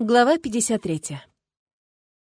Глава 53.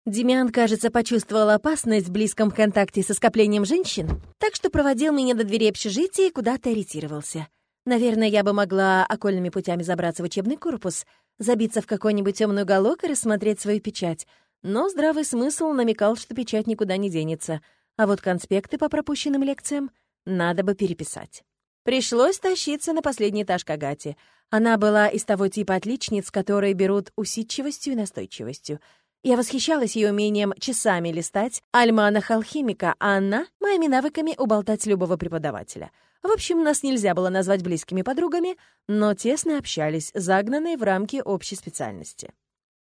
Демиан, кажется, почувствовал опасность в близком контакте со скоплением женщин, так что проводил меня до двери общежития и куда-то ориентировался. Наверное, я бы могла окольными путями забраться в учебный корпус, забиться в какой-нибудь темный уголок и рассмотреть свою печать, но здравый смысл намекал, что печать никуда не денется, а вот конспекты по пропущенным лекциям надо бы переписать. Пришлось тащиться на последний этаж к Агате. Она была из того типа отличниц, которые берут усидчивостью и настойчивостью. Я восхищалась ее умением часами листать альманах алхимика, а она — моими навыками уболтать любого преподавателя. В общем, нас нельзя было назвать близкими подругами, но тесно общались, загнанные в рамки общей специальности.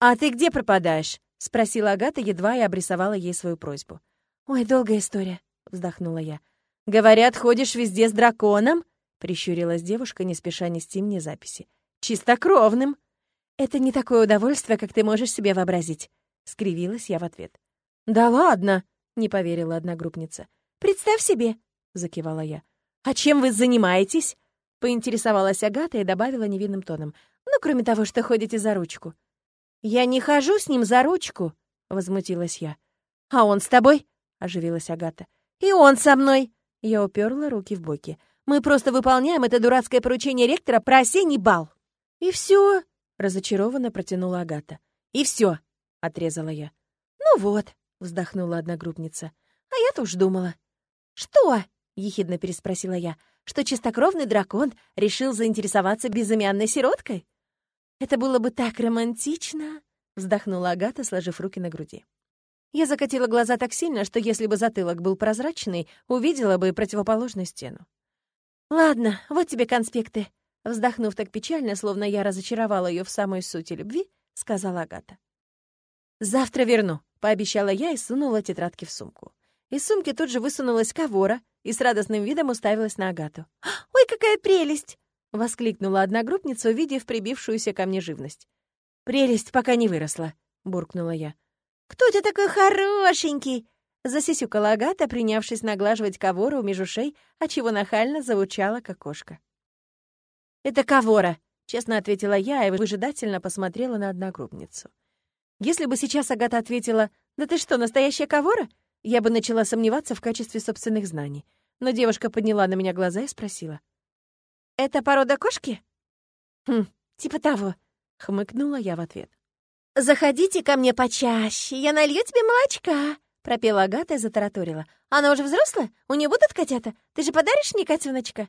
«А ты где пропадаешь?» — спросила Агата, едва я обрисовала ей свою просьбу. «Ой, долгая история», — вздохнула я. «Говорят, ходишь везде с драконом?» — прищурилась девушка, не спеша нести мне записи. «Чистокровным!» «Это не такое удовольствие, как ты можешь себе вообразить», — скривилась я в ответ. «Да ладно!» — не поверила одногруппница. «Представь себе!» — закивала я. «А чем вы занимаетесь?» — поинтересовалась Агата и добавила невинным тоном. «Ну, кроме того, что ходите за ручку». «Я не хожу с ним за ручку!» — возмутилась я. «А он с тобой?» — оживилась Агата. «И он со мной!» Я уперла руки в боки. «Мы просто выполняем это дурацкое поручение ректора про осенний бал». «И все?» — разочарованно протянула Агата. «И все», — отрезала я. «Ну вот», — вздохнула одногруппница. «А я-то уж думала». «Что?» — ехидно переспросила я. «Что чистокровный дракон решил заинтересоваться безымянной сироткой?» «Это было бы так романтично!» — вздохнула Агата, сложив руки на груди. Я закатила глаза так сильно, что если бы затылок был прозрачный, увидела бы противоположную стену. «Ладно, вот тебе конспекты», — вздохнув так печально, словно я разочаровала ее в самой сути любви, сказала Агата. «Завтра верну», — пообещала я и сунула тетрадки в сумку. Из сумки тут же высунулась ковора и с радостным видом уставилась на Агату. «Ой, какая прелесть!» — воскликнула одногруппница, увидев прибившуюся ко мне живность. «Прелесть пока не выросла», — буркнула я. «Кто ты такой хорошенький?» Засисюкала Агата, принявшись наглаживать Кавору меж ушей, отчего нахально заучала, как кошка. «Это Кавора», — честно ответила я и выжидательно посмотрела на одногруппницу. Если бы сейчас Агата ответила «Да ты что, настоящая Кавора?», я бы начала сомневаться в качестве собственных знаний. Но девушка подняла на меня глаза и спросила. «Это порода кошки?» «Хм, типа того», — хмыкнула я в ответ. «Заходите ко мне почаще, я налью тебе молочка», — пропела Агата и затараторила. «Она уже взрослая? У нее будут котята? Ты же подаришь мне котеночка?»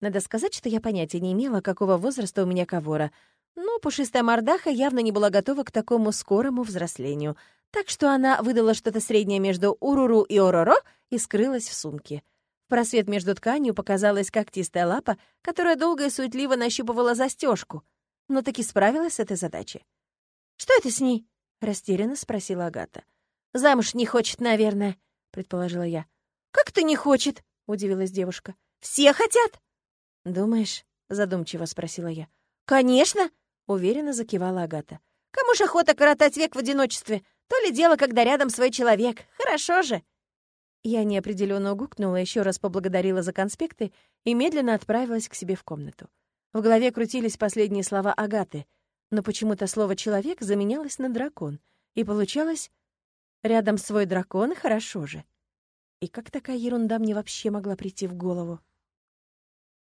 Надо сказать, что я понятия не имела, какого возраста у меня ковора. Но пушистая мордаха явно не была готова к такому скорому взрослению, так что она выдала что-то среднее между уруру и ороро и скрылась в сумке. В просвет между тканью показалась когтистая лапа, которая долго и суетливо нащупывала застежку, но таки справилась с этой задачей. «Что это с ней?» — растерянно спросила Агата. «Замуж не хочет, наверное», — предположила я. «Как ты не хочет?» — удивилась девушка. «Все хотят?» «Думаешь?» — задумчиво спросила я. «Конечно!» — уверенно закивала Агата. «Кому ж охота коротать век в одиночестве? То ли дело, когда рядом свой человек. Хорошо же!» Я неопределенно угукнула, еще раз поблагодарила за конспекты и медленно отправилась к себе в комнату. В голове крутились последние слова Агаты но почему-то слово «человек» заменялось на «дракон», и получалось «рядом свой дракон, хорошо же». И как такая ерунда мне вообще могла прийти в голову?